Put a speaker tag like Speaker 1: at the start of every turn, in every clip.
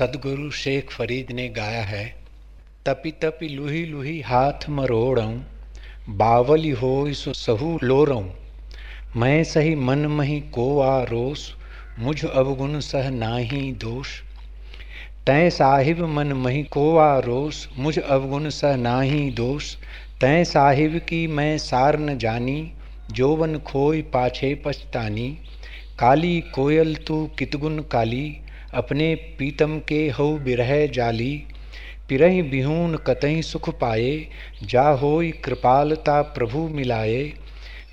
Speaker 1: सदगुरु शेख फरीद ने गाया है, तपि तपि लुही लुही हाथ मरोड़ऊं, बावली हो सो सहू लोरऊं। मैं सही मन मही को आ रोस, मुझ अवगुण सह नाही दोष। तय साहिब मन मही को आ रोस, मुझ अवगुण सह नाही दोष। तय साहिब की मैं सार न जानी, जोवन खोई पाछे पछतानी। काली कोयल तू कितगुन काली अपने पीतम के हऊ बिरह जाली, पिरही बिहून कतई सुख पाए, जा होई कृपालता प्रभु मिलाए।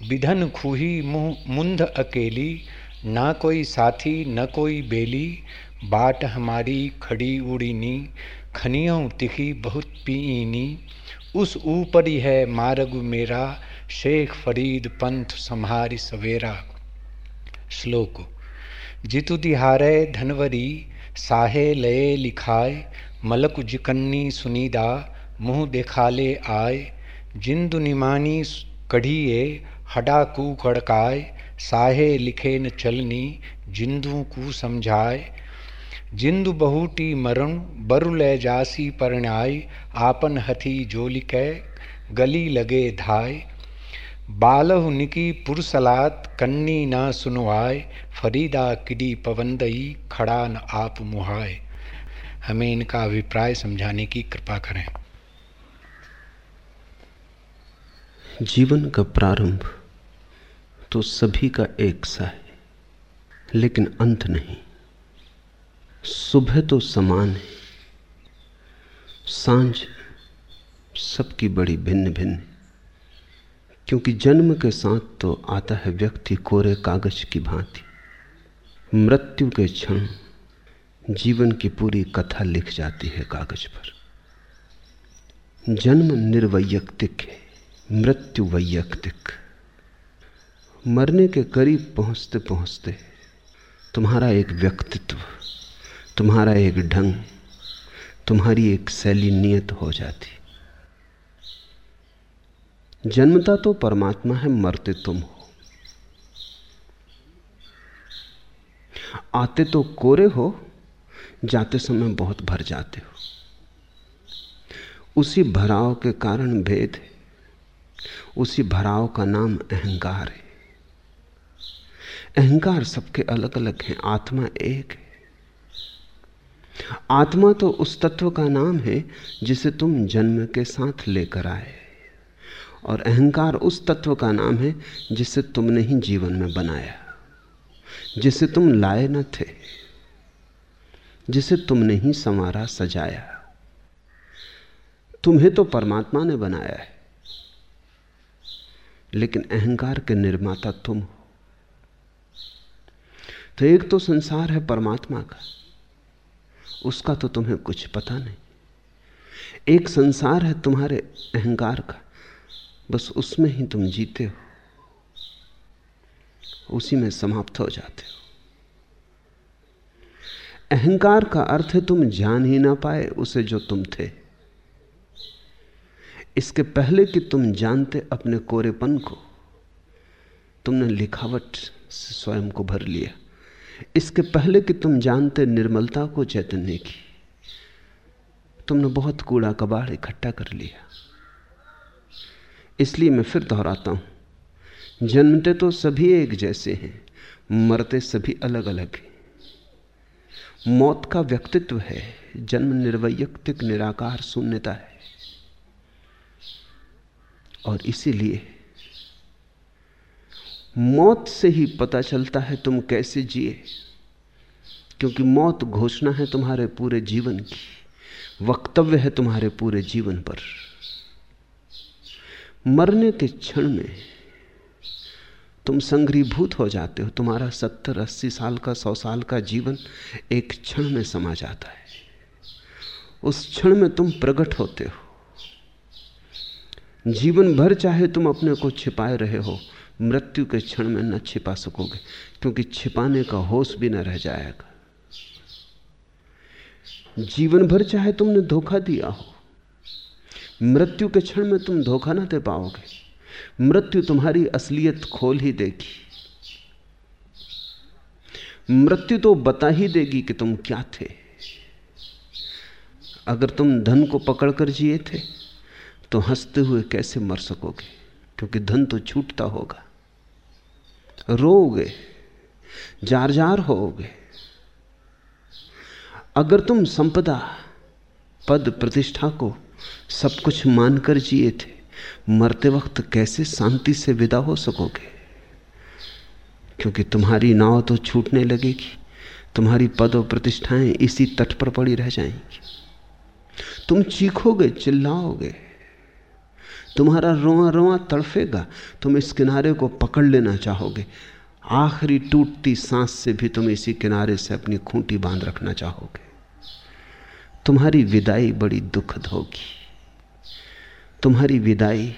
Speaker 1: विधन खूही मुँह मुंद अकेली, ना कोई साथी, न कोई बेली। बाट हमारी खड़ी उड़ीनी, खनियों तिखी बहुत पीनी उस ऊपर ही है मार्ग मेरा, शेख फरीद पंथ संहारी सवेरा। श्लोक जितु दिहारे धनवरी, साहे लये लिखाय मलक जिकन्नी सुनीदा, मुँह देखाले आय जिंदु निमानी कढ़िए हडा कू कड़काय साहे लिखे न चलनी जिंदू कू समझाए। जिंदु बहुटी मरण, बरु ले जासी परणाय आपन हथी जोलिकै, गली लगे धाय बालहु निकी पुरसलात कन्नी ना सुनवाए फरीदा किडी पवंदई खड़ा न आप मुहाय। हमें इनका अभिप्राय समझाने की कृपा करें।
Speaker 2: जीवन का प्रारंभ तो सभी का एक सा है, लेकिन अंत नहीं। सुबह तो समान है, साँझ सबकी बड़ी भिन्न भिन्न क्योंकि जन्म के साथ तो आता है व्यक्ति कोरे कागज़ की भांति। मृत्यु के क्षण जीवन की पूरी कथा लिख जाती है कागज़ पर। जन्म निर्वैयक्तिक है, मृत्यु वैयक्तिक। मरने के करीब पहुँचते पहुँचते तुम्हारा एक व्यक्तित्व, तुम्हारा एक ढंग, तुम्हारी एक शैली नियत हो जाती। जन्मता तो परमात्मा है, मरते तुम हो। आते तो कोरे हो, जाते समय बहुत भर जाते हो। उसी भराव के कारण भेद है, उसी भराव का नाम अहंकार है। अहंकार सबके अलग अलग हैं, आत्मा एक है। आत्मा तो उस तत्व का नाम है, जिसे तुम जन्म के साथ लेकर आए। और अहंकार उस तत्व का नाम है जिसे तुमने ही जीवन में बनाया, जिसे तुम लाए न थे, जिसे तुमने ही संवारा सजाया। तुम्हें तो परमात्मा ने बनाया है, लेकिन अहंकार के निर्माता तुम हो। तो एक तो संसार है परमात्मा का, उसका तो तुम्हें कुछ पता नहीं। एक संसार है तुम्हारे अहंकार का बस उसमें ही तुम जीते हो। उसी में समाप्त हो जाते हो। अहंकार का अर्थ है तुम जान ही ना पाए उसे जो तुम थे। इसके पहले कि तुम जानते अपने कोरेपन को, तुमने लिखावट से स्वयं को भर लिया। इसके पहले कि तुम जानते निर्मलता को चैतन्य की, तुमने बहुत कूड़ा कबाड़ इकट्ठा कर लिया। इसलिए मैं फिर दोहराता हूँ। जन्मते तो सभी एक जैसे हैं, मरते सभी अलग अलग हैं। मौत का व्यक्तित्व है, जन्म निर्वैयक्तिक निराकार शून्यता है। और इसीलिए मौत से ही पता चलता है तुम कैसे जिए। क्योंकि मौत घोषणा है तुम्हारे पूरे जीवन की, वक्तव्य है तुम्हारे पूरे जीवन पर। मरने के क्षण में तुम संग्रीभूत हो जाते हो। तुम्हारा सत्तर, अस्सी साल का, सौ साल का जीवन एक क्षण में समा जाता है। उस क्षण में तुम प्रकट होते हो। जीवन भर चाहे तुम अपने को छिपाए रहे हो, मृत्यु के क्षण में न छिपा सकोगे, क्योंकि छिपाने का होश भी न रह जाएगा। जीवन भर चाहे तुमने धोखा दिया हो मृत्यु के क्षण में तुम धोखा ना दे पाओगे। मृत्यु तुम्हारी असलियत खोल ही देगी। मृत्यु तो बता ही देगी कि तुम क्या थे। अगर तुम धन को पकड़कर जिए थे तो हँसते हुए कैसे मर सकोगे? क्योंकि धन तो छूटता होगा। रोओगे जार जार होगे अगर तुम संपदा, पद प्रतिष्ठा को सब कुछ मानकर जिए थे। मरते वक्त कैसे शांति से विदा हो सकोगे? क्योंकि तुम्हारी नाव तो छूटने लगेगी, तुम्हारी पद और प्रतिष्ठाएँ इसी तट पर पड़ी रह जाएँगी। तुम चीखोगे, चिल्लाओगे। तुम्हारा रोआ रोआ तड़फेगा, तुम इस किनारे को पकड़ लेना चाहोगे। आखिरी टूटती सांस से भी तुम इसी किनारे से अपनी खूंटी बाँध रखना चाहोगे। तुम्हारी विदाई बड़ी दुखद होगी। तुम्हारी विदाई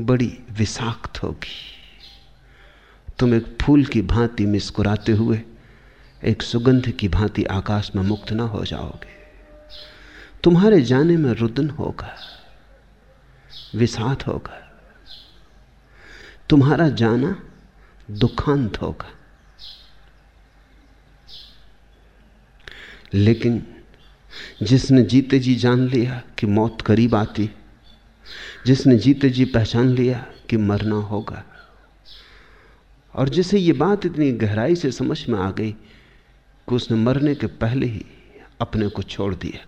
Speaker 2: बड़ी विषाक्त होगी। तुम एक फूल की भांति मुस्कुराते हुए, एक सुगंध की भांति आकाश में मुक्त ना हो जाओगे। तुम्हारे जाने में रुदन होगा, विषाद होगा। तुम्हारा जाना दुखांत होगा। लेकिन जिसने जीते जी जान लिया कि मौत करीब आती, जिसने जीते जी पहचान लिया कि मरना होगा। और जिसे ये बात इतनी गहराई से समझ में आ गई कि उसने मरने के पहले ही अपने को छोड़ दिया,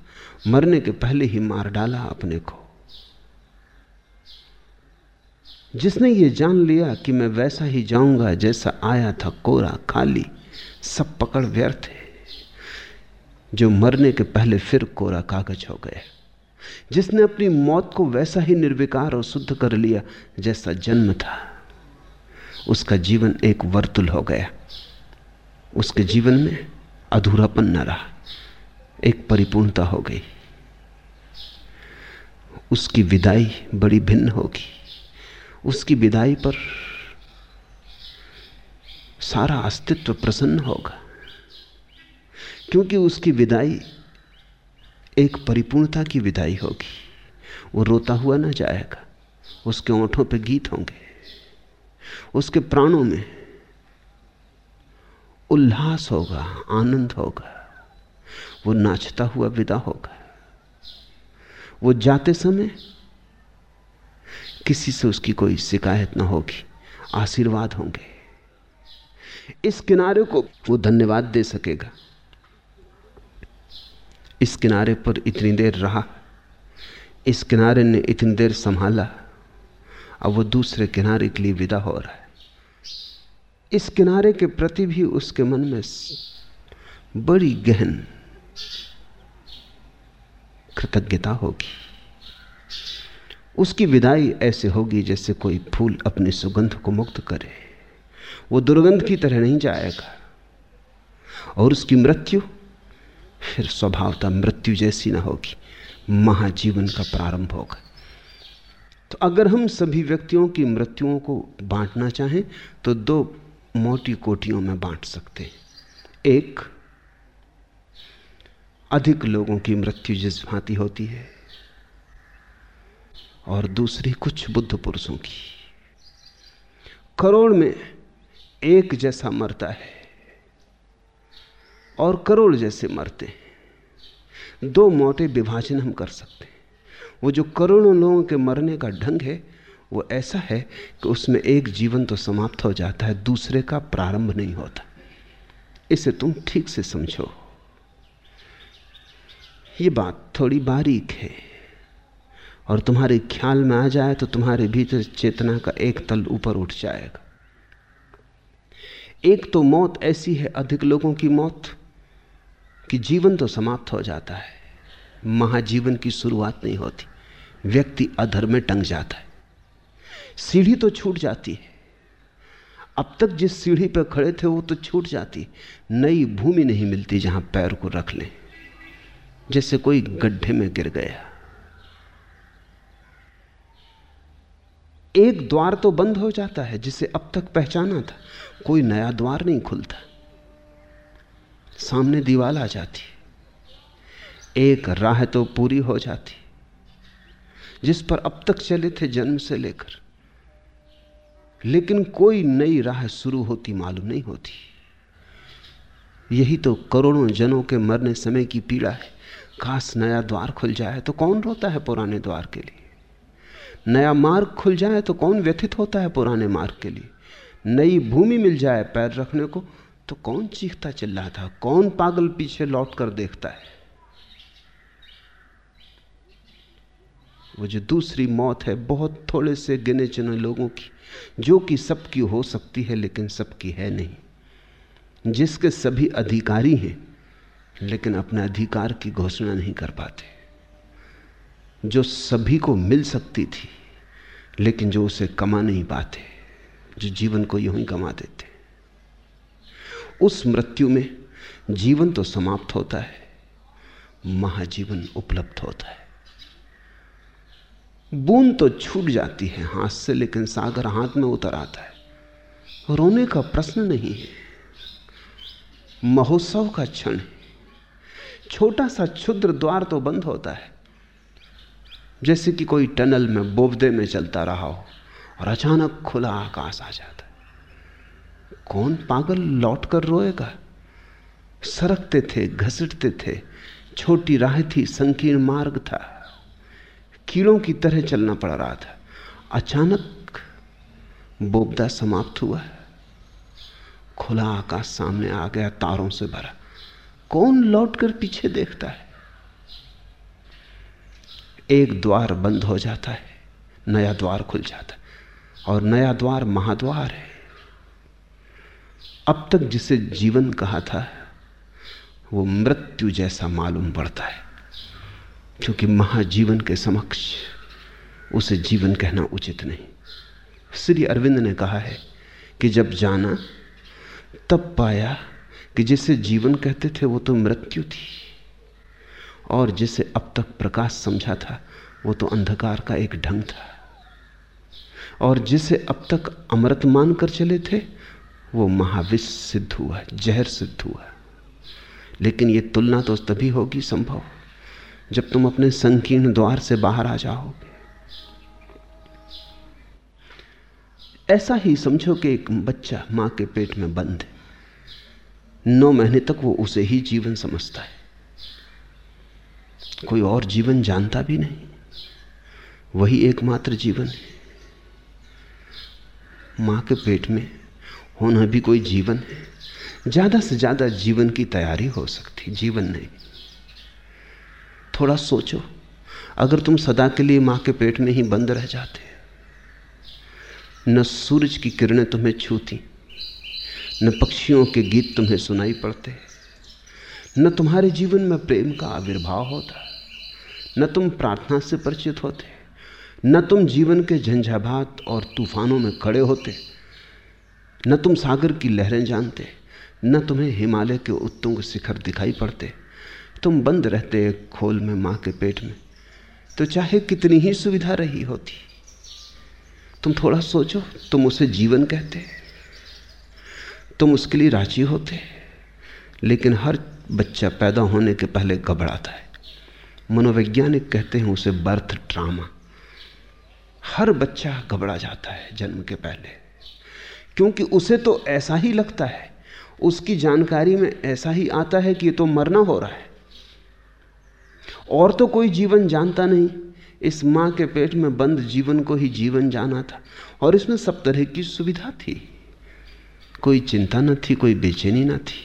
Speaker 2: मरने के पहले ही मार डाला अपने को। जिसने ये जान लिया कि मैं वैसा ही जाऊँगा जैसा आया था कोरा खाली, सब पकड़ व्यर्थ है। जो मरने के पहले फिर कोरा कागज़ हो गया जिसने अपनी मौत को वैसा ही निर्विकार और शुद्ध कर लिया जैसा जन्म था। उसका जीवन एक वर्तुल हो गया। उसके जीवन में अधूरापन न रहा। एक परिपूर्णता हो गई। उसकी विदाई बड़ी भिन्न होगी। उसकी विदाई पर सारा अस्तित्व प्रसन्न होगा। क्योंकि उसकी विदाई एक परिपूर्णता की विदाई होगी। वो रोता हुआ ना जाएगा। उसके ओंठों पे गीत होंगे। उसके प्राणों में उल्लास होगा, आनंद होगा। वो नाचता हुआ विदा होगा। वो जाते समय किसी से उसकी कोई शिकायत ना होगी। आशीर्वाद होंगे। इस किनारे को वो धन्यवाद दे सकेगा। इस किनारे पर इतनी देर रहा। इस किनारे ने इतनी देर संभाला। अब वो दूसरे किनारे के लिए विदा हो रहा है। इस किनारे के प्रति भी उसके मन में बड़ी गहन कृतज्ञता होगी। उसकी विदाई ऐसे होगी जैसे कोई फूल अपनी सुगंध को मुक्त करे। वो दुर्गंध की तरह नहीं जाएगा। और उसकी मृत्यु फिर स्वभावता मृत्यु जैसी ना होगी। महाजीवन का प्रारंभ होगा। तो अगर हम सभी व्यक्तियों की मृत्युओं को बांटना चाहें तो दो मोटी कोटियों में बांट सकते हैं। एक, अधिक लोगों की मृत्यु जिस भांति होती है, और दूसरी कुछ बुद्ध पुरुषों की। करोड़ में एक जैसा मरता है। और करोड़ जैसे मरते हैं। दो मोटे विभाजन हम कर सकते हैं। वो जो करोड़ों लोगों के मरने का ढंग है, वो ऐसा है कि उसमें एक जीवन तो समाप्त हो जाता है, दूसरे का प्रारंभ नहीं होता। इसे तुम ठीक से समझो। ये बात थोड़ी बारीक है। और तुम्हारे ख्याल में आ जाए तो तुम्हारे भीतर चेतना का एक तल ऊपर उठ जाएगा। एक तो मौत ऐसी है, अधिक लोगों की मौत कि जीवन तो समाप्त हो जाता है। महाजीवन की शुरुआत नहीं होती। व्यक्ति अधर में टंग जाता है। सीढ़ी तो छूट जाती है। अब तक जिस सीढ़ी पर खड़े थे वो तो छूट जाती। नई भूमि नहीं मिलती जहाँ पैर को रख लें। जैसे कोई गड्ढे में गिर गया। एक द्वार तो बंद हो जाता है जिसे अब तक पहचाना था। कोई नया द्वार नहीं खुलता। सामने दीवार आ जाती एक राह तो पूरी हो जाती जिस पर अब तक चले थे जन्म से लेकर। लेकिन कोई नई राह शुरू होती मालूम नहीं होती। यही तो करोड़ों जनों के मरने समय की पीड़ा है। खास नया द्वार खुल जाए तो कौन रोता है पुराने द्वार के लिए? नया मार्ग खुल जाए तो कौन व्यथित होता है पुराने मार्ग के लिए? नई भूमि मिल जाए पैर रखने को तो कौन चीखता चिल्ला था? कौन पागल पीछे लौट कर देखता है? वो जो दूसरी मौत है, बहुत थोड़े से गिने चुने लोगों की, जो कि सबकी हो सकती है, लेकिन सबकी है नहीं। जिसके सभी अधिकारी हैं, लेकिन अपने अधिकार की घोषणा नहीं कर पाते। जो सभी को मिल सकती थी, लेकिन जो उसे कमा नहीं पाते, जो जीवन को यूँ ही गंवा देते। उस मृत्यु में जीवन तो समाप्त होता है, महाजीवन उपलब्ध होता है। बूंद तो छूट जाती है हाथ से, लेकिन सागर हाथ में उतर आता है। रोने का प्रश्न नहीं है, महोत्सव का क्षण छोटा सा क्षुद्र द्वार तो बंद होता है, जैसे कि कोई टनल में बोबदे में चलता रहा हो और अचानक खुला आकाश आ जाता है। कौन पागल लौट कर रोएगा? सरकते थे, घसीटते थे। छोटी राह थी, संकीर्ण मार्ग था। कीड़ों की तरह चलना पड़ रहा था। अचानक बोबदा समाप्त हुआ। खुला आकाश सामने आ गया, तारों से भरा। कौन लौटकर पीछे देखता है? एक द्वार बंद हो जाता है, नया द्वार खुल जाता है। और नया द्वार महाद्वार है। अब तक जिसे जीवन कहा था, वो मृत्यु जैसा मालूम पड़ता है। क्योंकि महाजीवन के समक्ष उसे जीवन कहना उचित नहीं। श्री अरविंद ने कहा है कि जब जाना, तब पाया कि जिसे जीवन कहते थे, वो तो मृत्यु थी। और जिसे अब तक प्रकाश समझा था, वो तो अंधकार का एक ढंग था। और जिसे अब तक अमृत मानकर चले थे वो महाविष सिद्ध हुआ, जहर सिद्ध हुआ। लेकिन ये तुलना तो तभी होगी संभव, जब तुम अपने संकीर्ण द्वार से बाहर आ जाओगे। ऐसा ही समझो कि एक बच्चा माँ के पेट में बंद है। नौ महीने तक वो उसे ही जीवन समझता है। कोई और जीवन जानता भी नहीं। वही एकमात्र जीवन है। माँ के पेट में होना भी कोई जीवन है। ज़्यादा से ज़्यादा जीवन की तैयारी हो सकती, जीवन नहीं। थोड़ा सोचो, अगर तुम सदा के लिए माँ के पेट में ही बंद रह जाते, न सूरज की किरणें तुम्हें छूती, न पक्षियों के गीत तुम्हें सुनाई पड़ते, न तुम्हारे जीवन में प्रेम का आविर्भाव होता, न तुम प्रार्थना से परिचित होते, न तुम जीवन के झंझाभात और तूफानों में खड़े होते न तुम सागर की लहरें जानते, न तुम्हें हिमालय के उत्तुंग शिखर दिखाई पड़ते। तुम बंद रहते एक खोल में माँ के पेट में। तो चाहे कितनी ही सुविधा रही होती। तुम थोड़ा सोचो, तुम उसे जीवन कहते। तुम उसके लिए राज़ी होते। लेकिन हर बच्चा पैदा होने के पहले घबराता है। मनोवैज्ञानिक कहते हैं उसे बर्थ ट्रामा। हर बच्चा घबरा जाता है जन्म के पहले। क्योंकि उसे तो ऐसा ही लगता है। उसकी जानकारी में ऐसा ही आता है कि ये तो मरना हो रहा है। और तो कोई जीवन जानता नहीं। इस माँ के पेट में बंद जीवन को ही जीवन जाना था और इसमें सब तरह की सुविधा थी। कोई चिंता न थी, कोई बेचैनी न थी।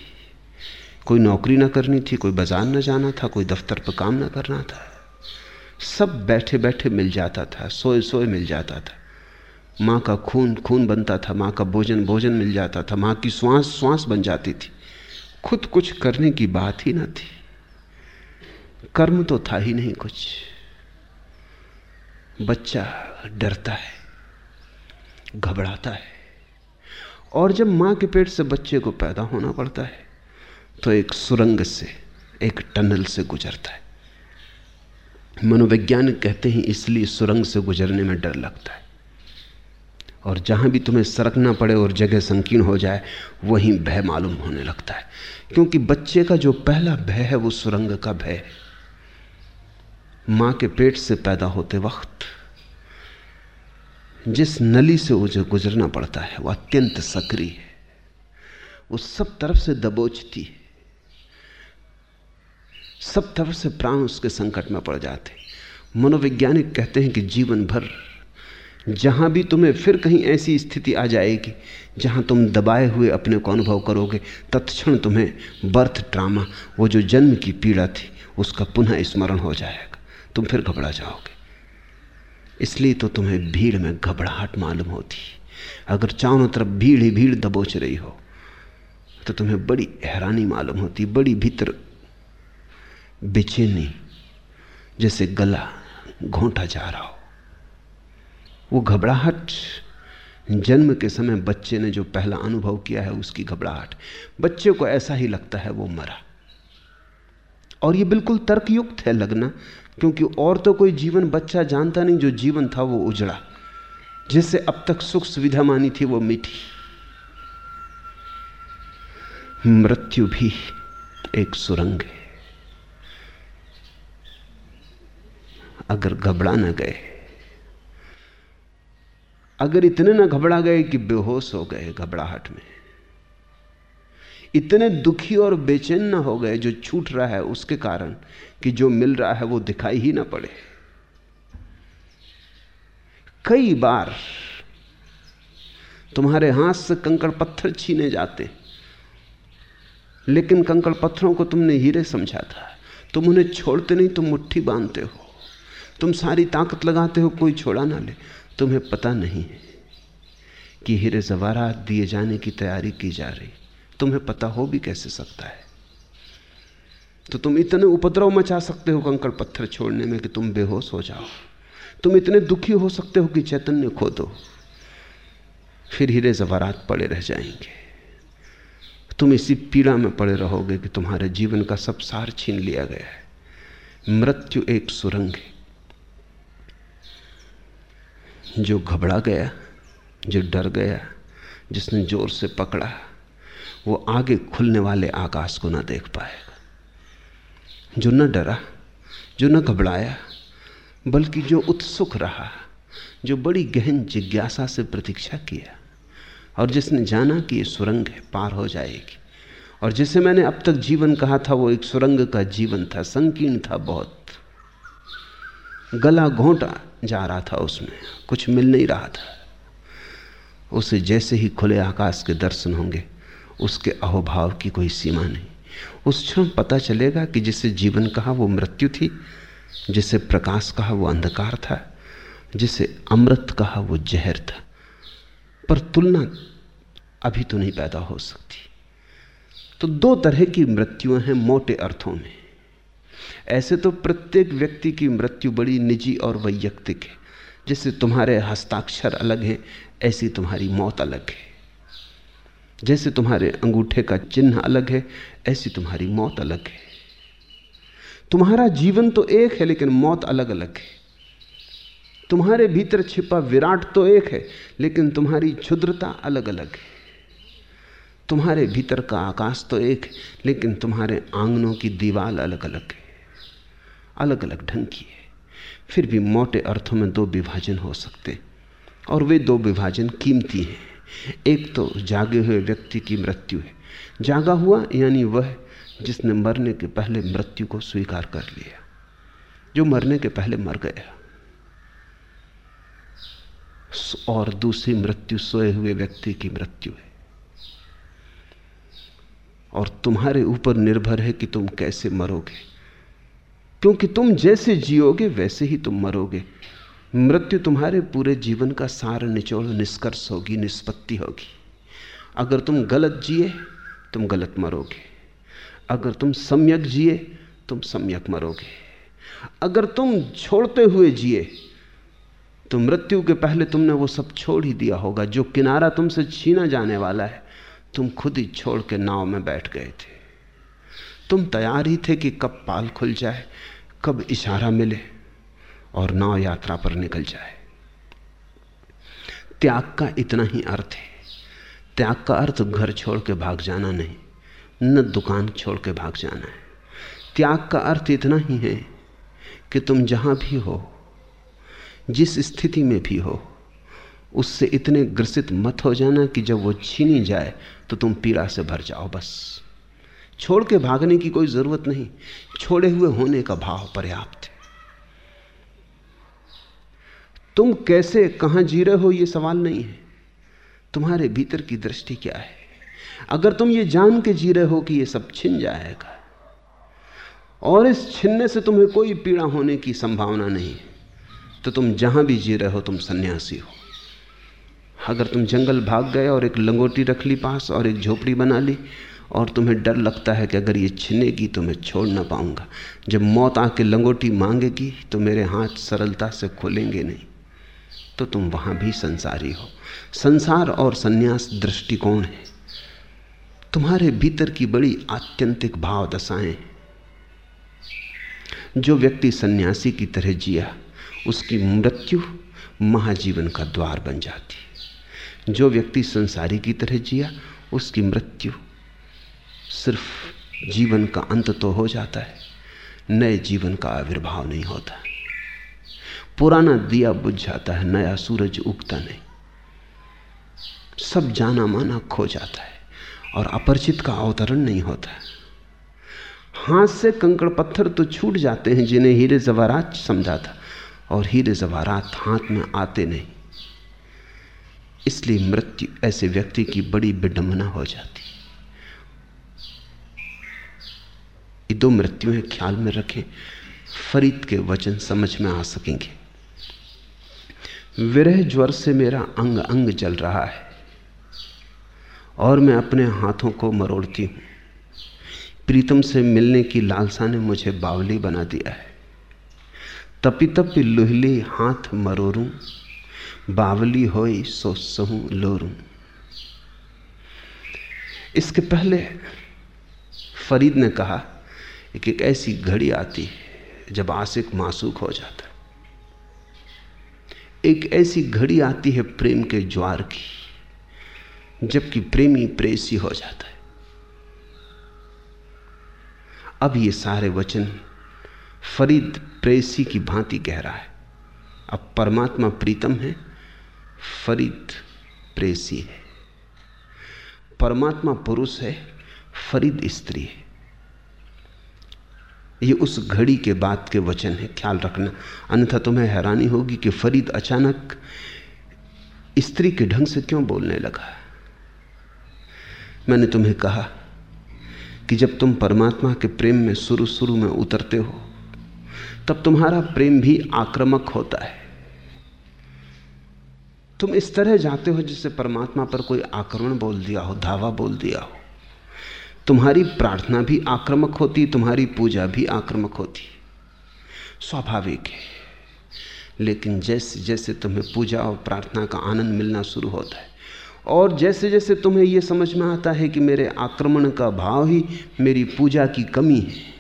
Speaker 2: कोई नौकरी ना करनी थी, कोई बाज़ार न जाना था, कोई दफ्तर पर काम न करना था। सब बैठे बैठे मिल जाता था सोए सोए मिल जाता था। माँ का खून खून बनता था, माँ का भोजन भोजन मिल जाता था, माँ की श्वास श्वास बन जाती थी। खुद कुछ करने की बात ही ना थी। कर्म तो था ही नहीं कुछ। बच्चा डरता है, घबराता है। और जब माँ के पेट से बच्चे को पैदा होना पड़ता है तो एक सुरंग से, एक टनल से गुजरता है। मनोवैज्ञानिक कहते हैं, इसलिए सुरंग से गुजरने में डर लगता है। और जहाँ भी तुम्हें सरकना पड़े और जगह संकीर्ण हो जाए, वहीं भय मालूम होने लगता है। क्योंकि बच्चे का जो पहला भय है, वो सुरंग का भय है। माँ के पेट से पैदा होते वक्त जिस नली से उसे गुजरना पड़ता है वह अत्यंत सक्रिय है। वो सब तरफ़ से दबोचती है। सब तरफ़ से प्राण उसके संकट में पड़ जाते मनोवैज्ञानिक कहते हैं कि जीवन भर जहाँ भी तुम्हें फिर कहीं ऐसी स्थिति आ जाएगी, जहाँ तुम दबाए हुए अपने को अनुभव करोगे, तत्क्षण तुम्हें बर्थ ट्रामा वो जो जन्म की पीड़ा थी, उसका पुनः स्मरण हो जाएगा। तुम फिर घबरा जाओगे। इसलिए तो तुम्हें भीड़ में घबराहट मालूम होती अगर चारों तरफ़ भीड़ ही भीड़ दबोच रही हो तो तुम्हें बड़ी हैरानी मालूम होती बड़ी भीतर बेचैनी, जैसे गला घोंटा जा रहा हो। वो घबराहट जन्म के समय बच्चे ने जो पहला अनुभव किया है उसकी घबराहट। बच्चे को ऐसा ही लगता है वो मरा। और ये बिल्कुल तर्कयुक्त है लगना, क्योंकि और तो कोई जीवन बच्चा जानता नहीं, जो जीवन था वो उजड़ा, जिससे अब तक सुख सुविधा मानी थी वो मिठी। मृत्यु भी एक सुरंग है। अगर घबरा न गए अगर इतने ना घबरा गए कि बेहोश हो गए घबराहट में। इतने दुखी और बेचैन ना हो गए जो छूट रहा है उसके कारण कि जो मिल रहा है वो दिखाई ही ना पड़े। कई बार तुम्हारे हाथ से कंकड़ पत्थर छीने जाते, लेकिन कंकड़ पत्थरों को तुमने हीरे समझा था। तुम उन्हें छोड़ते नहीं, तुम मुट्ठी बांधते हो। तुम सारी ताकत लगाते हो, कोई छोड़ा ना ले। तुम्हें पता नहीं है कि हीरे जवारात दिए जाने की तैयारी की जा रही। तुम्हें पता हो भी कैसे सकता है? तो तुम इतने उपद्रव मचा सकते हो कंकड़ पत्थर छोड़ने में कि तुम बेहोश हो जाओ। तुम इतने दुखी हो सकते हो कि चैतन्य खो दो। फिर हीरे जवारात पड़े रह जाएँगे। तुम इसी पीड़ा में पड़े रहोगे कि तुम्हारे जीवन का सब सार छीन लिया गया है। मृत्यु एक सुरंग है। जो घबरा गया, जो डर गया, जिसने ज़ोर से पकड़ा, वो आगे खुलने वाले आकाश को ना देख पाएगा। जो न डरा, जो न घबराया, बल्कि जो उत्सुक रहा, जो बड़ी गहन जिज्ञासा से प्रतीक्षा किया, और जिसने जाना कि ये सुरंग है, पार हो जाएगी। और जिसे मैंने अब तक जीवन कहा था, वो एक सुरंग का जीवन था, संकीर्ण था बहुत। गला घोंटा जा रहा था उसमें। कुछ मिल नहीं रहा था। उसे जैसे ही खुले आकाश के दर्शन होंगे, उसके अहोभाव की कोई सीमा नहीं। उस क्षण पता चलेगा कि जिसे जीवन कहा वो मृत्यु थी, जिसे प्रकाश कहा वो अंधकार था, जिसे अमृत कहा वो जहर था। पर तुलना अभी तो नहीं पैदा हो सकती। तो दो तरह की मृत्युएँ हैं मोटे अर्थों में। ऐसे तो प्रत्येक व्यक्ति की मृत्यु बड़ी निजी और वैयक्तिक है। जैसे तुम्हारे हस्ताक्षर अलग हैं, ऐसी तुम्हारी मौत अलग है। जैसे तुम्हारे अंगूठे का चिन्ह अलग है, ऐसी तुम्हारी मौत अलग है। तुम्हारा जीवन तो एक है, लेकिन मौत अलग अलग है। तुम्हारे भीतर छिपा विराट तो एक है, लेकिन तुम्हारी क्षुद्रता अलग अलग है। तुम्हारे भीतर का आकाश तो एक है, लेकिन तुम्हारे आंगनों की दीवार अलग अलग है। अलग अलग ढंग की है। फिर भी मोटे अर्थों में दो विभाजन हो सकते और वे दो विभाजन कीमती हैं। एक तो जागे हुए व्यक्ति की मृत्यु है। जागा हुआ यानी वह जिसने मरने के पहले मृत्यु को स्वीकार कर लिया, जो मरने के पहले मर गया। और दूसरी मृत्यु सोए हुए व्यक्ति की मृत्यु है। और तुम्हारे ऊपर निर्भर है कि तुम कैसे मरोगे। क्योंकि तुम जैसे जियोगे, वैसे ही तुम मरोगे। मृत्यु तुम्हारे पूरे जीवन का सार, निचोड़, निष्कर्ष होगी, निष्पत्ति होगी। अगर तुम गलत जिए, तुम गलत मरोगे। अगर तुम सम्यक जिए, तुम सम्यक मरोगे। अगर तुम छोड़ते हुए जिए तो मृत्यु के पहले तुमने वो सब छोड़ ही दिया होगा, जो किनारा तुमसे छीना जाने वाला है। तुम खुद ही छोड़ के नाव में बैठ गए थे। तुम तैयार ही थे कि कब पाल खुल जाए कब इशारा मिले और नाव यात्रा पर निकल जाए। त्याग का इतना ही अर्थ है। त्याग का अर्थ घर छोड़ के भाग जाना नहीं, न दुकान छोड़ के भाग जाना है। त्याग का अर्थ इतना ही है कि तुम जहाँ भी हो, जिस स्थिति में भी हो, उससे इतने ग्रसित मत हो जाना कि जब वो छीनी जाए तो तुम पीड़ा से भर जाओ बस। छोड़ के भागने की कोई ज़रूरत नहीं। छोड़े हुए होने का भाव पर्याप्त है। तुम कैसे, कहाँ जी रहे हो यह सवाल नहीं है। तुम्हारे भीतर की दृष्टि क्या है? अगर तुम ये जान के जी रहे हो कि यह सब छिन जाएगा, और इस छिनने से तुम्हें कोई पीड़ा होने की संभावना नहीं तो तुम जहाँ भी जी रहे हो, तुम सन्यासी हो। अगर तुम जंगल भाग गए और एक लंगोटी रख ली पास और एक झोपड़ी बना ली और तुम्हें डर लगता है कि अगर ये छिनेगी तो मैं छोड़ ना पाऊँगा। जब मौत आके लंगोटी मांगेगी तो मेरे हाथ सरलता से खुलेंगे नहीं। तो तुम वहाँ भी संसारी हो। संसार और संन्यास दृष्टिकोण है। तुम्हारे भीतर की बड़ी आत्यंतिक भाव दशाएँ जो व्यक्ति सन्यासी की तरह जिया, उसकी मृत्यु महाजीवन का द्वार बन जाती। जो व्यक्ति संसारी की तरह जिया, उसकी मृत्यु सिर्फ़ जीवन का अंत तो हो जाता है, नए जीवन का आविर्भाव नहीं होता। पुराना दिया बुझ जाता है, नया सूरज उगता नहीं। सब जाना माना खो जाता है और अपरिचित का अवतरण नहीं होता। हाथ से कंकड़ पत्थर तो छूट जाते हैं जिन्हें हीरे जवारात समझा था और हीरे जवारात हाथ में आते नहीं। इसलिए मृत्यु ऐसे व्यक्ति की बड़ी विडंबना हो जाती। ये दो मृत्यु है, ख्याल में रखें, फरीद के वचन समझ में आ सकेंगे। विरह ज्वर से मेरा अंग अंग जल रहा है और मैं अपने हाथों को मरोड़ती हूँ। प्रीतम से मिलने की लालसा ने मुझे बावली बना दिया है। तपी तपी लुहली हाथ मरोरूं, बावली होई सो सहूं लोरूं। इसके पहले फरीद ने कहा कि एक ऐसी घड़ी आती है जब आशिक मासूक हो जाता है। एक ऐसी घड़ी आती है प्रेम के ज्वार की, जबकि प्रेमी प्रेसी हो जाता है। अब ये सारे वचन फरीद प्रेसी की भांति कह रहा है। अब परमात्मा प्रीतम है, फरीद प्रेसी है। परमात्मा पुरुष है, फरीद स्त्री है। ये उस घड़ी के बाद के वचन है, ख्याल रखना। अन्यथा तुम्हें हैरानी होगी कि फरीद अचानक स्त्री के ढंग से क्यों बोलने लगा? मैंने तुम्हें कहा कि जब तुम परमात्मा के प्रेम में शुरू शुरू में उतरते हो, तब तुम्हारा प्रेम भी आक्रामक होता है। तुम इस तरह जाते हो जिससे परमात्मा पर कोई आक्रमण बोल दिया हो, धावा बोल दिया हो। तुम्हारी प्रार्थना भी आक्रामक होती, तुम्हारी पूजा भी आक्रामक होती। स्वाभाविक है। लेकिन जैसे जैसे तुम्हें पूजा और प्रार्थना का आनंद मिलना शुरू होता है, और जैसे जैसे तुम्हें यह समझ में आता है कि मेरे आक्रमण का भाव ही मेरी पूजा की कमी है,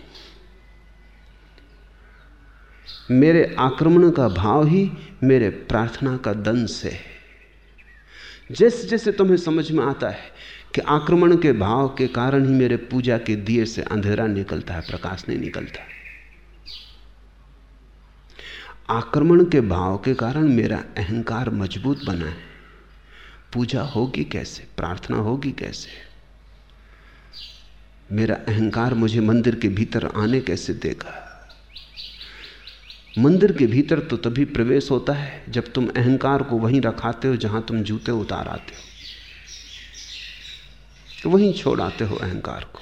Speaker 2: मेरे आक्रमण का भाव ही मेरे प्रार्थना का दंश है। जैसे जैसे तुम्हें समझ में आता है कि आक्रमण के भाव के कारण ही मेरे पूजा के दिए से अंधेरा निकलता है, प्रकाश नहीं निकलता। आक्रमण के भाव के कारण मेरा अहंकार मज़बूत बना है। पूजा होगी कैसे? प्रार्थना होगी कैसे? मेरा अहंकार मुझे मंदिर के भीतर आने कैसे देगा? मंदिर के भीतर तो तभी प्रवेश होता है जब तुम अहंकार को वहीं रखाते हो जहाँ तुम जूते उतार आते हो। वहीं छोड़ आते हो अहंकार को।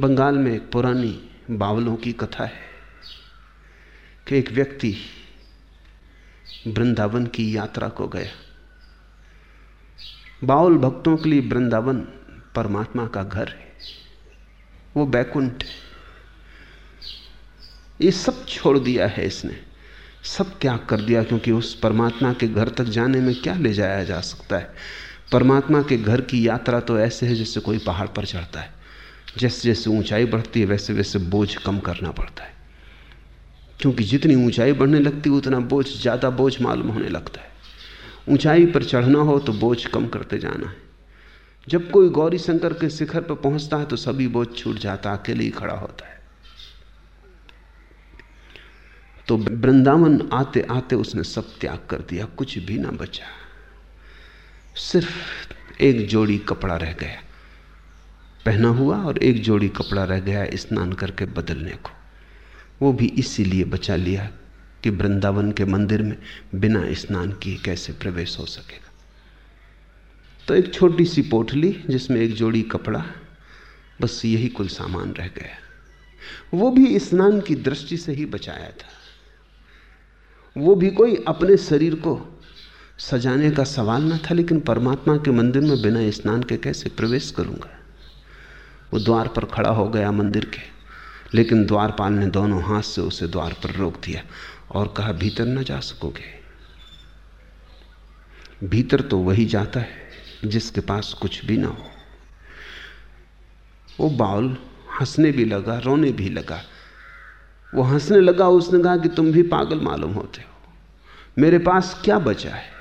Speaker 2: बंगाल में एक पुरानी बावलों की कथा है कि एक व्यक्ति वृंदावन की यात्रा को गया। बाउल भक्तों के लिए वृंदावन परमात्मा का घर है। वो बैकुंठ है। ये सब छोड़ दिया है इसने। सब त्याग कर दिया क्योंकि उस परमात्मा के घर तक जाने में क्या ले जाया जा सकता है? परमात्मा के घर की यात्रा तो ऐसे है जैसे कोई पहाड़ पर चढ़ता है। जैसे जैसे ऊंचाई बढ़ती है, वैसे वैसे बोझ कम करना पड़ता है। क्योंकि जितनी ऊंचाई बढ़ने लगती है, उतना बोझ, ज़्यादा बोझ मालूम होने लगता है। ऊंचाई पर चढ़ना हो तो बोझ कम करते जाना है। जब कोई गौरी शंकर के शिखर पर पहुँचता है तो सभी बोझ छूट जाता अकेले ही खड़ा होता है। तो वृंदावन आते आते उसने सब त्याग कर दिया, कुछ भी ना बचा। सिर्फ़ एक जोड़ी कपड़ा रह गया। पहना हुआ और एक जोड़ी कपड़ा रह गया स्नान करके बदलने को। वो भी इसीलिए बचा लिया कि वृंदावन के मंदिर में बिना स्नान किए कैसे प्रवेश हो सकेगा। तो एक छोटी सी पोटली जिसमें एक जोड़ी कपड़ा, बस यही कुल सामान रह गया। वो भी स्नान की दृष्टि से ही बचाया था। वो भी कोई अपने शरीर को सजाने का सवाल ना था, लेकिन परमात्मा के मंदिर में बिना स्नान के कैसे प्रवेश करूँगा? वो द्वार पर खड़ा हो गया मंदिर के, लेकिन द्वारपाल ने दोनों हाथ से उसे द्वार पर रोक दिया और कहा, भीतर न जा सकोगे? भीतर तो वही जाता है जिसके पास कुछ भी ना हो। वो बाउल हंसने भी लगा, रोने भी लगा। वो हंसने लगा, उसने कहा कि तुम भी पागल मालूम होते हो। मेरे पास क्या बचा है?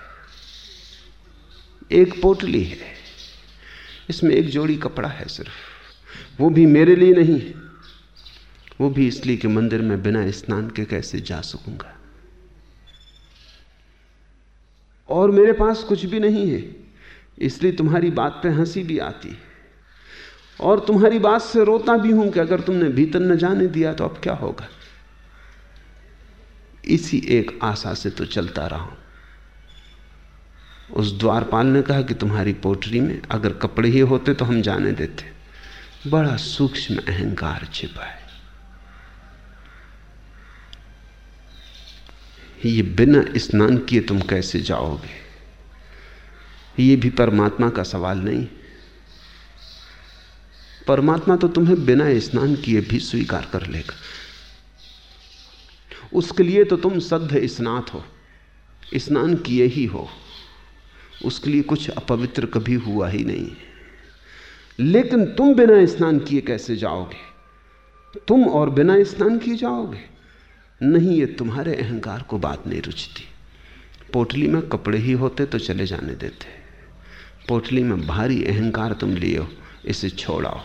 Speaker 2: एक पोटली है। इसमें एक जोड़ी कपड़ा है सिर्फ़। वो भी मेरे लिए नहीं है। वो भी इसलिए कि मंदिर में बिना स्नान के कैसे जा सकूँगा। और मेरे पास कुछ भी नहीं है। इसलिए तुम्हारी बात पे हँसी भी आती और तुम्हारी बात से रोता भी हूँ कि अगर तुमने भीतर न जाने दिया तो अब क्या होगा। इसी एक आशा से तो चलता रहा हूँ। उस द्वारपाल ने कहा कि तुम्हारी पोटरी में अगर कपड़े ही होते तो हम जाने देते। बड़ा सूक्ष्म अहंकार छिपा है। ये बिना स्नान किए तुम कैसे जाओगे? ये भी परमात्मा का सवाल नहीं। परमात्मा तो तुम्हें बिना स्नान किए भी स्वीकार कर लेगा। उसके लिए तो तुम सद्ध स्नात हो, स्नान किए ही हो। उसके लिए कुछ अपवित्र कभी हुआ ही नहीं। लेकिन तुम बिना स्नान किए कैसे जाओगे? तुम और बिना स्नान किए जाओगे? नहीं, ये तुम्हारे अहंकार को बात नहीं रुचती। पोटली में कपड़े ही होते तो चले जाने देते। पोटली में भारी अहंकार तुम लिए हो, इसे छोड़ाओ।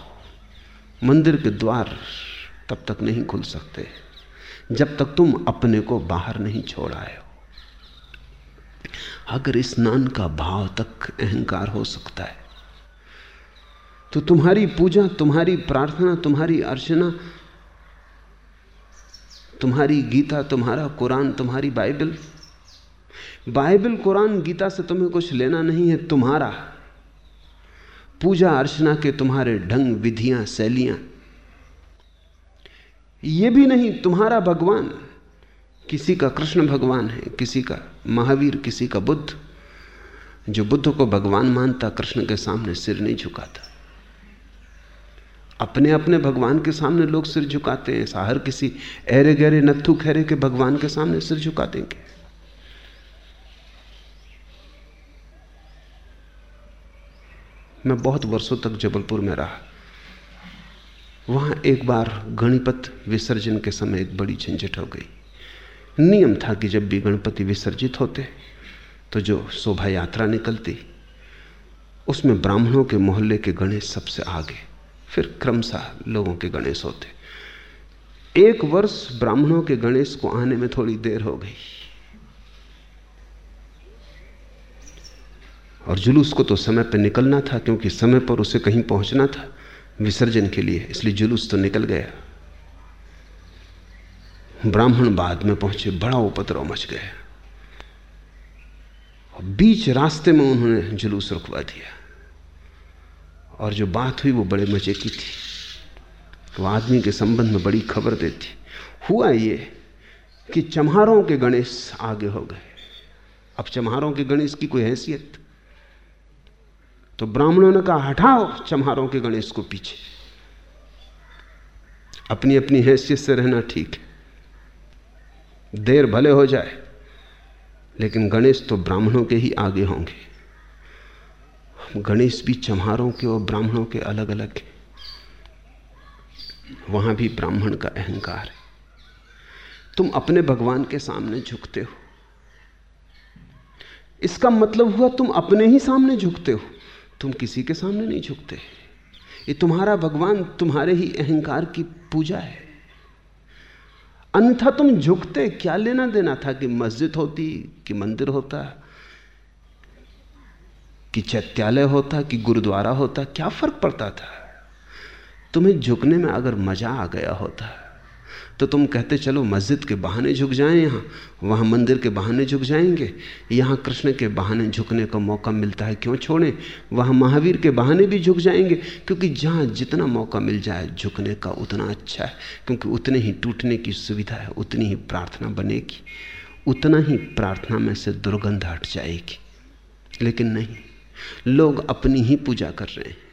Speaker 2: मंदिर के द्वार तब तक नहीं खुल सकते, जब तक तुम अपने को बाहर नहीं छोड़ आए हो। अगर स्नान का भाव तक अहंकार हो सकता है तो तुम्हारी पूजा, तुम्हारी प्रार्थना, तुम्हारी अर्चना, तुम्हारी गीता, तुम्हारा कुरान, तुम्हारी बाइबल बाइबल, कुरान, गीता से तुम्हें कुछ लेना नहीं है, तुम्हारा पूजा, अर्चना के तुम्हारे ढंग, विधियाँ, शैलियाँ, ये भी नहीं, तुम्हारा भगवान, किसी का कृष्ण भगवान है, किसी का महावीर किसी का बुद्ध, जो बुद्ध को भगवान मानता, कृष्ण के सामने सिर नहीं झुकाता। अपने अपने भगवान के सामने लोग सिर झुकाते हैं हर किसी ऐरे गहरे, नत्थु खैरे के भगवान के सामने सिर झुका देंगे। मैं बहुत वर्षों तक जबलपुर में रहा। वहाँ एक बार गणपत विसर्जन के समय एक बड़ी झंझट हो गई। नियम था कि जब भी गणपति विसर्जित होते तो जो शोभा यात्रा निकलती, उसमें ब्राह्मणों के मोहल्ले के गणेश सबसे आगे, फिर क्रमशः लोगों के गणेश होते। एक वर्ष ब्राह्मणों के गणेश को आने में थोड़ी देर हो गई। और जुलूस को तो समय पर निकलना था, क्योंकि समय पर उसे कहीं पहुँचना था, विसर्जन के लिए, इसलिए जुलूस तो निकल गया। ब्राह्मण बाद में पहुँचे, बड़ा उपद्रव मच गया। बीच रास्ते में उन्होंने जुलूस रुकवा दिया। और जो बात हुई, वो बड़े मज़े की थी। वो आदमी के संबंध में बड़ी खबर देती। हुआ ये कि चम्हारों के गणेश आगे हो गए। अब चम्हारों के गणेश की कोई हैसियत? तो ब्राह्मणों ने कहा, हटाओ चम्हारों के गणेश को पीछे। अपनी अपनी हैसियत से रहना ठीक है। देर भले हो जाए, लेकिन गणेश तो ब्राह्मणों के ही आगे होंगे। गणेश भी चम्हारों के और ब्राह्मणों के अलग अलग है। वहाँ भी ब्राह्मण का अहंकार है। तुम अपने भगवान के सामने झुकते हो। इसका मतलब हुआ तुम अपने ही सामने झुकते हो। तुम किसी के सामने नहीं झुकते। ये तुम्हारा भगवान तुम्हारे ही अहंकार की पूजा है। अन्यथा तुम झुकते, क्या लेना देना था कि मस्जिद होती, कि मंदिर होता, कि चैत्यालय होता, कि गुरुद्वारा होता, क्या फ़र्क पड़ता था? तुम्हें झुकने में अगर मज़ा आ गया होता। तो तुम कहते चलो मस्जिद के बहाने झुक जाएँ यहाँ, वहाँ मंदिर के बहाने झुक जाएँगे। यहाँ कृष्ण के बहाने झुकने का मौका मिलता है, क्यों छोड़ें? वहाँ महावीर के बहाने भी झुक जाएँगे, क्योंकि जहाँ जितना मौका मिल जाए, झुकने का उतना अच्छा है, क्योंकि उतने ही टूटने की सुविधा है, उतनी ही प्रार्थना बनेगी। उतना ही प्रार्थना में से दुर्गंध हट जाएगी। लेकिन नहीं, लोग अपनी ही पूजा कर रहे हैं।